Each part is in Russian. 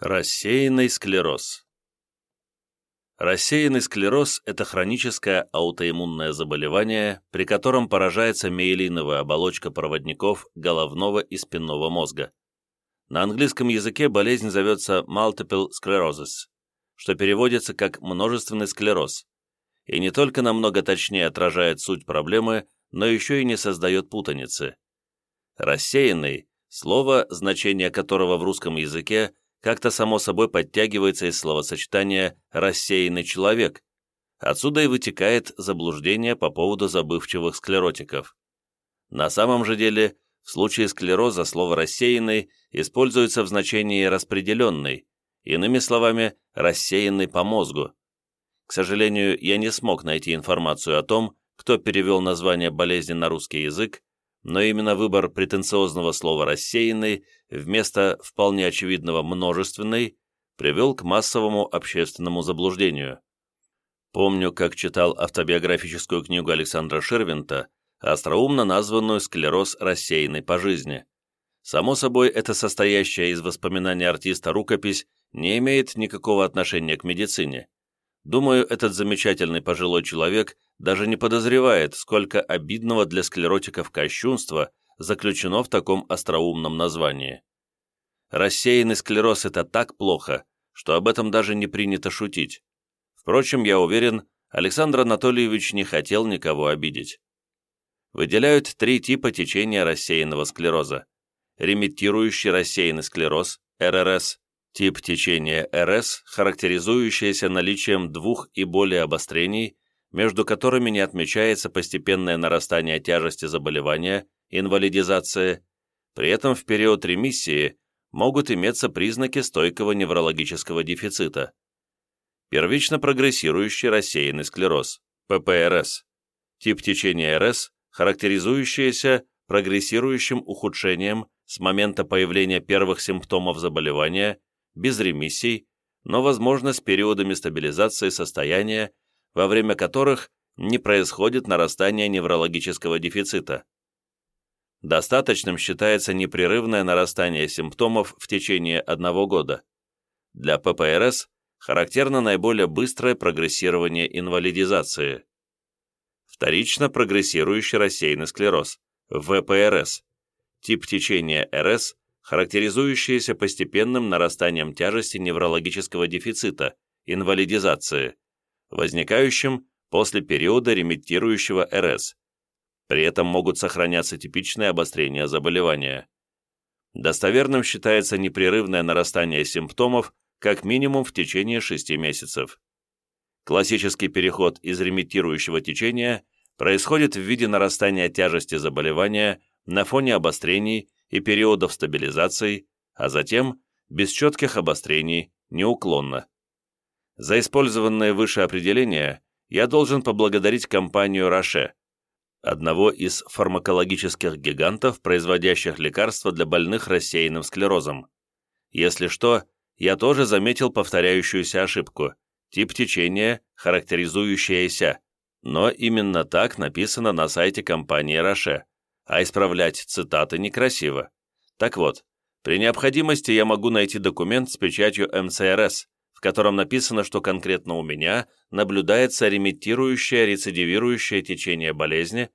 Рассеянный склероз Рассеянный склероз – это хроническое аутоиммунное заболевание, при котором поражается миелиновая оболочка проводников головного и спинного мозга. На английском языке болезнь зовется multiple sclerosis, что переводится как множественный склероз, и не только намного точнее отражает суть проблемы, но еще и не создает путаницы. Рассеянный – слово, значение которого в русском языке – как-то само собой подтягивается из словосочетания «рассеянный человек». Отсюда и вытекает заблуждение по поводу забывчивых склеротиков. На самом же деле, в случае склероза слово «рассеянный» используется в значении «распределенный», иными словами, «рассеянный по мозгу». К сожалению, я не смог найти информацию о том, кто перевел название болезни на русский язык, но именно выбор претенциозного слова «рассеянный» вместо вполне очевидного «множественный» привел к массовому общественному заблуждению. Помню, как читал автобиографическую книгу Александра Шервинта, остроумно названную «Склероз рассеянный по жизни». Само собой, эта состоящая из воспоминаний артиста рукопись не имеет никакого отношения к медицине. Думаю, этот замечательный пожилой человек даже не подозревает, сколько обидного для склеротиков кощунства заключено в таком остроумном названии. Рассеянный склероз – это так плохо, что об этом даже не принято шутить. Впрочем, я уверен, Александр Анатольевич не хотел никого обидеть. Выделяют три типа течения рассеянного склероза. Ремиттирующий рассеянный склероз, РРС, тип течения РС, характеризующийся наличием двух и более обострений, между которыми не отмечается постепенное нарастание тяжести заболевания, инвалидизация, при этом в период ремиссии могут иметься признаки стойкого неврологического дефицита. Первично прогрессирующий рассеянный склероз, ППРС, тип течения РС, характеризующийся прогрессирующим ухудшением с момента появления первых симптомов заболевания, без ремиссий, но, возможно, с периодами стабилизации состояния во время которых не происходит нарастание неврологического дефицита. Достаточным считается непрерывное нарастание симптомов в течение одного года. Для ППРС характерно наиболее быстрое прогрессирование инвалидизации. Вторично прогрессирующий рассеянный склероз, ВПРС, тип течения РС, характеризующийся постепенным нарастанием тяжести неврологического дефицита, инвалидизации, возникающим после периода ремитирующего РС. При этом могут сохраняться типичные обострения заболевания. Достоверным считается непрерывное нарастание симптомов как минимум в течение 6 месяцев. Классический переход из ремитирующего течения происходит в виде нарастания тяжести заболевания на фоне обострений и периодов стабилизации, а затем, без четких обострений, неуклонно. За использованное выше определение я должен поблагодарить компанию «Роше», одного из фармакологических гигантов, производящих лекарства для больных рассеянным склерозом. Если что, я тоже заметил повторяющуюся ошибку – тип течения, характеризующаяся, но именно так написано на сайте компании «Роше», а исправлять цитаты некрасиво. Так вот, при необходимости я могу найти документ с печатью МЦРС, в котором написано, что конкретно у меня наблюдается ремитирующее рецидивирующее течение болезни,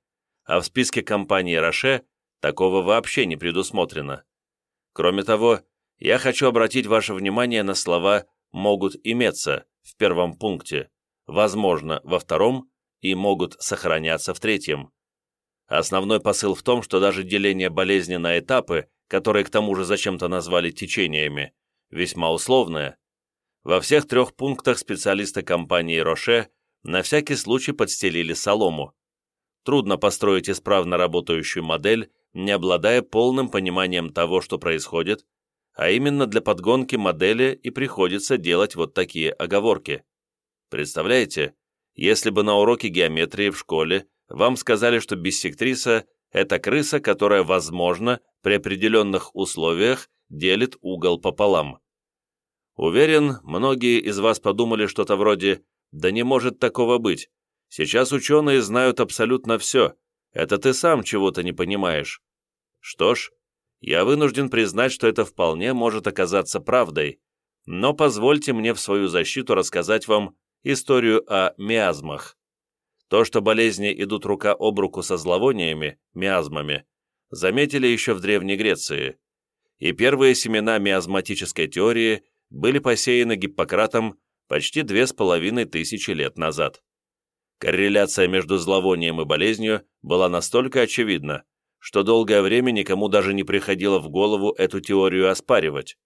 а в списке компании «Роше» такого вообще не предусмотрено. Кроме того, я хочу обратить ваше внимание на слова «могут иметься» в первом пункте, «возможно» во втором и «могут сохраняться» в третьем. Основной посыл в том, что даже деление болезни на этапы, которые к тому же зачем-то назвали течениями, весьма условное, во всех трех пунктах специалисты компании «Роше» на всякий случай подстелили солому. Трудно построить исправно работающую модель, не обладая полным пониманием того, что происходит, а именно для подгонки модели и приходится делать вот такие оговорки. Представляете, если бы на уроке геометрии в школе вам сказали, что биссектриса – это крыса, которая, возможно, при определенных условиях делит угол пополам. Уверен, многие из вас подумали что-то вроде «Да не может такого быть. Сейчас ученые знают абсолютно все. Это ты сам чего-то не понимаешь». Что ж, я вынужден признать, что это вполне может оказаться правдой. но позвольте мне в свою защиту рассказать вам историю о миазмах. То, что болезни идут рука об руку со зловониями, миазмами, заметили еще в Древней Греции, и первые семена миазматической теории были посеяны Гиппократом почти две с половиной тысячи лет назад. Корреляция между зловонием и болезнью была настолько очевидна, что долгое время никому даже не приходило в голову эту теорию оспаривать.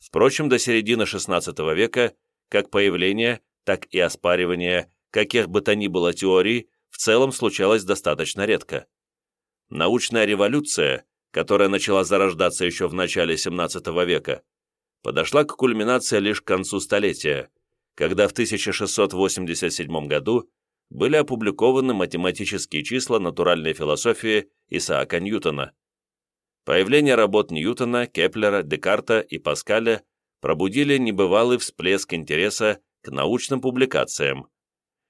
Впрочем, до середины XVI века как появление, так и оспаривание каких бы то ни было теорий в целом случалось достаточно редко. Научная революция, которая начала зарождаться еще в начале XVII века, подошла к кульминации лишь к концу столетия, когда в 1687 году были опубликованы математические числа натуральной философии Исаака Ньютона. Появление работ Ньютона, Кеплера, Декарта и Паскаля пробудили небывалый всплеск интереса к научным публикациям,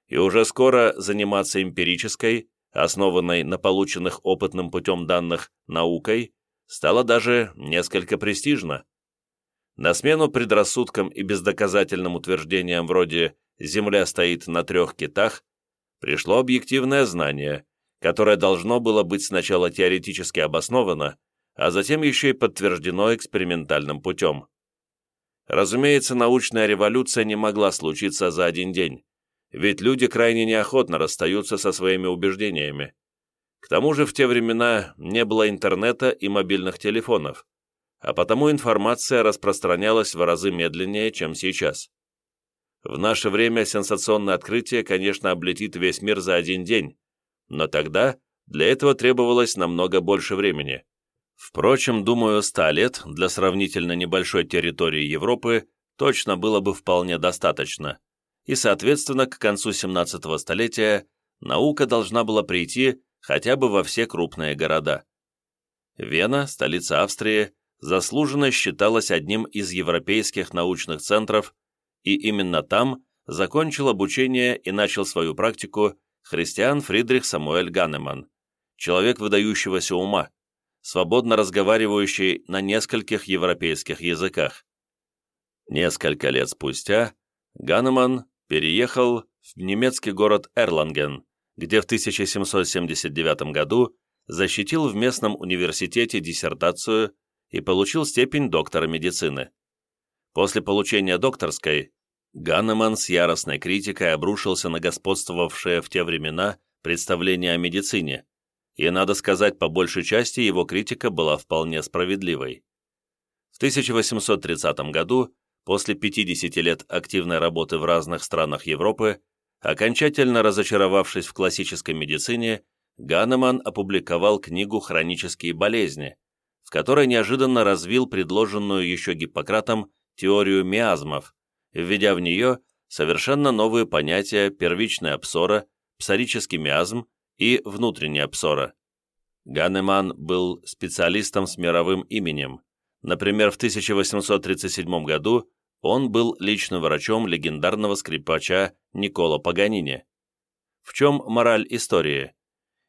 и уже скоро заниматься эмпирической, основанной на полученных опытным путем данных, наукой, стало даже несколько престижно. На смену предрассудкам и бездоказательным утверждениям вроде «Земля стоит на трех китах» пришло объективное знание, которое должно было быть сначала теоретически обосновано, а затем еще и подтверждено экспериментальным путем. Разумеется, научная революция не могла случиться за один день, ведь люди крайне неохотно расстаются со своими убеждениями. К тому же в те времена не было интернета и мобильных телефонов, а потому информация распространялась в разы медленнее, чем сейчас. В наше время сенсационное открытие, конечно, облетит весь мир за один день, но тогда для этого требовалось намного больше времени. Впрочем, думаю, ста лет для сравнительно небольшой территории Европы точно было бы вполне достаточно, и, соответственно, к концу 17-го столетия наука должна была прийти хотя бы во все крупные города. Вена, столица Австрии, заслуженно считалась одним из европейских научных центров и именно там закончил обучение и начал свою практику христиан Фридрих Самуэль Ганнеман, человек выдающегося ума, свободно разговаривающий на нескольких европейских языках. Несколько лет спустя Ганнеман переехал в немецкий город Эрланген, где в 1779 году защитил в местном университете диссертацию и получил степень доктора медицины. После получения докторской Ганнеман с яростной критикой обрушился на господствовавшее в те времена представление о медицине, и, надо сказать, по большей части его критика была вполне справедливой. В 1830 году, после 50 лет активной работы в разных странах Европы, окончательно разочаровавшись в классической медицине, Ганнеман опубликовал книгу «Хронические болезни», в которой неожиданно развил предложенную еще Гиппократом теорию миазмов, введя в нее совершенно новые понятия первичная псора, псорический миазм и внутренняя псора. Ганнеман был специалистом с мировым именем. Например, в 1837 году он был личным врачом легендарного скрипача Никола Паганини. В чем мораль истории?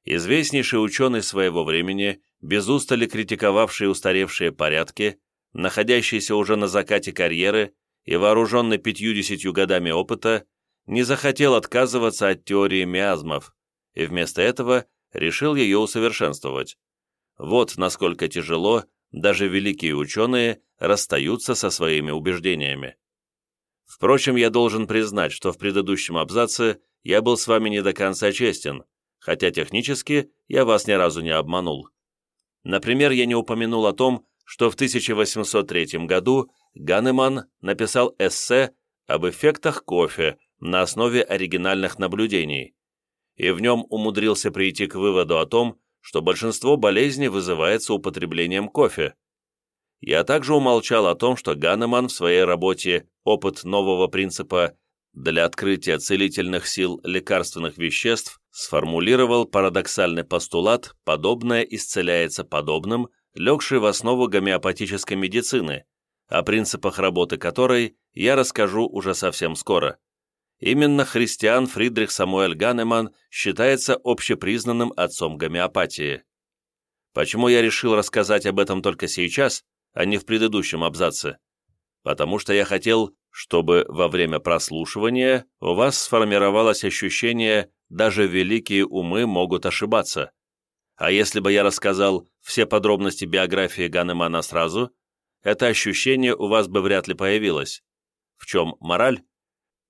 Известнейший ученый своего времени, без устали критиковавший устаревшие порядки, находящийся уже на закате карьеры и вооруженный пятьюдесятью годами опыта, не захотел отказываться от теории миазмов и вместо этого решил ее усовершенствовать. Вот насколько тяжело даже великие ученые расстаются со своими убеждениями. Впрочем, я должен признать, что в предыдущем абзаце я был с вами не до конца честен, хотя технически я вас ни разу не обманул. Например, я не упомянул о том, что в 1803 году Ганеман написал эссе об эффектах кофе на основе оригинальных наблюдений, и в нем умудрился прийти к выводу о том, что большинство болезней вызывается употреблением кофе. Я также умолчал о том, что Ганеман в своей работе «Опыт нового принципа для открытия целительных сил лекарственных веществ» сформулировал парадоксальный постулат «подобное исцеляется подобным», легший в основу гомеопатической медицины, о принципах работы которой я расскажу уже совсем скоро. Именно христиан Фридрих Самуэль Ганеман считается общепризнанным отцом гомеопатии. Почему я решил рассказать об этом только сейчас, а не в предыдущем абзаце? потому что я хотел, чтобы во время прослушивания у вас сформировалось ощущение «даже великие умы могут ошибаться». А если бы я рассказал все подробности биографии Ганемана сразу, это ощущение у вас бы вряд ли появилось. В чем мораль?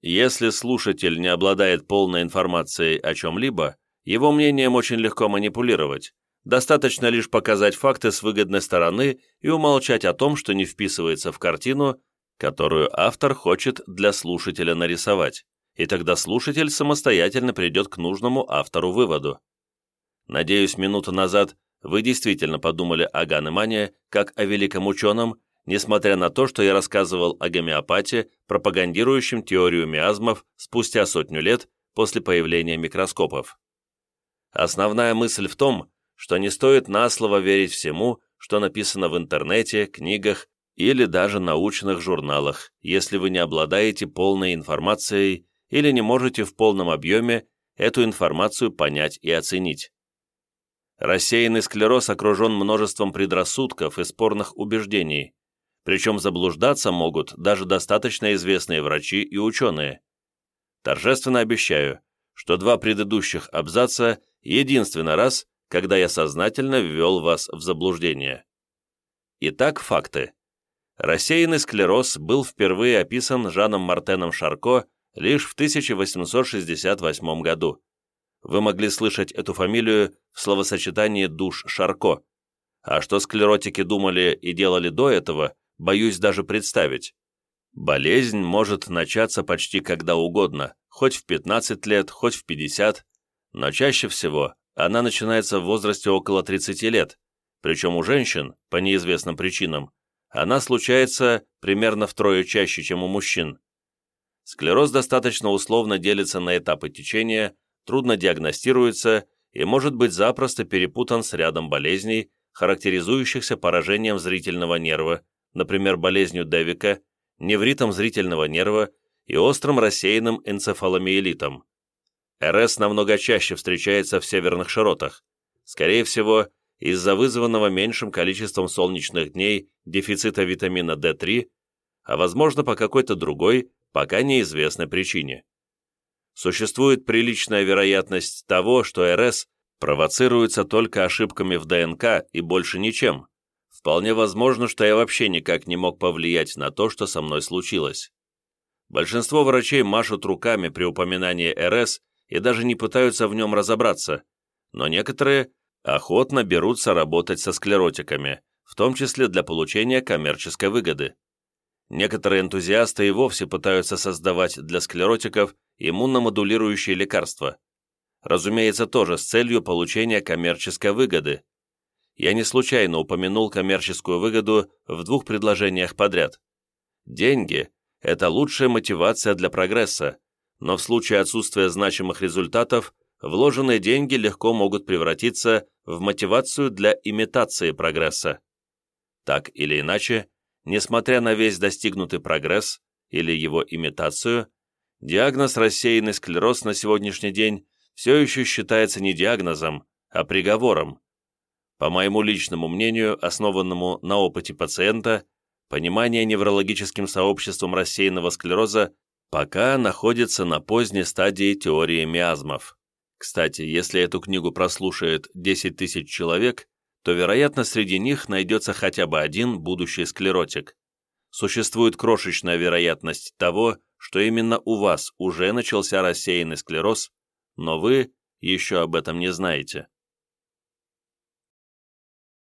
Если слушатель не обладает полной информацией о чем-либо, его мнением очень легко манипулировать. Достаточно лишь показать факты с выгодной стороны и умолчать о том, что не вписывается в картину, которую автор хочет для слушателя нарисовать, и тогда слушатель самостоятельно придет к нужному автору выводу. Надеюсь, минуту назад вы действительно подумали о Ганемане как о великом ученом, несмотря на то, что я рассказывал о гомеопате, пропагандирующем теорию миазмов спустя сотню лет после появления микроскопов. Основная мысль в том, что не стоит на слово верить всему, что написано в интернете, книгах или даже научных журналах, если вы не обладаете полной информацией или не можете в полном объеме эту информацию понять и оценить. Рассеянный склероз окружен множеством предрассудков и спорных убеждений, причем заблуждаться могут даже достаточно известные врачи и ученые. Торжественно обещаю, что два предыдущих абзаца – единственный раз, когда я сознательно ввел вас в заблуждение. Итак, факты. Рассеянный склероз был впервые описан Жаном Мартеном Шарко лишь в 1868 году вы могли слышать эту фамилию в словосочетании «душ Шарко». А что склеротики думали и делали до этого, боюсь даже представить. Болезнь может начаться почти когда угодно, хоть в 15 лет, хоть в 50, но чаще всего она начинается в возрасте около 30 лет, причем у женщин, по неизвестным причинам, она случается примерно втрое чаще, чем у мужчин. Склероз достаточно условно делится на этапы течения, трудно диагностируется и может быть запросто перепутан с рядом болезней, характеризующихся поражением зрительного нерва, например, болезнью Девика, невритом зрительного нерва и острым рассеянным энцефаломиелитом. РС намного чаще встречается в северных широтах. Скорее всего, из-за вызванного меньшим количеством солнечных дней дефицита витамина D3, а возможно по какой-то другой, пока неизвестной причине существует приличная вероятность того, что РС провоцируется только ошибками в ДНК и больше ничем. Вполне возможно, что я вообще никак не мог повлиять на то, что со мной случилось. Большинство врачей машут руками при упоминании РС и даже не пытаются в нем разобраться, но некоторые охотно берутся работать со склеротиками, в том числе для получения коммерческой выгоды. Некоторые энтузиасты и вовсе пытаются создавать для склеротиков иммуномодулирующие лекарства. Разумеется, тоже с целью получения коммерческой выгоды. Я не случайно упомянул коммерческую выгоду в двух предложениях подряд. Деньги – это лучшая мотивация для прогресса, но в случае отсутствия значимых результатов вложенные деньги легко могут превратиться в мотивацию для имитации прогресса. Так или иначе, Несмотря на весь достигнутый прогресс или его имитацию, диагноз рассеянный склероз на сегодняшний день все еще считается не диагнозом, а приговором. По моему личному мнению, основанному на опыте пациента, понимание неврологическим сообществом рассеянного склероза пока находится на поздней стадии теории миазмов. Кстати, если эту книгу прослушает 10 тысяч человек, то, вероятно, среди них найдется хотя бы один будущий склеротик. Существует крошечная вероятность того, что именно у вас уже начался рассеянный склероз, но вы еще об этом не знаете.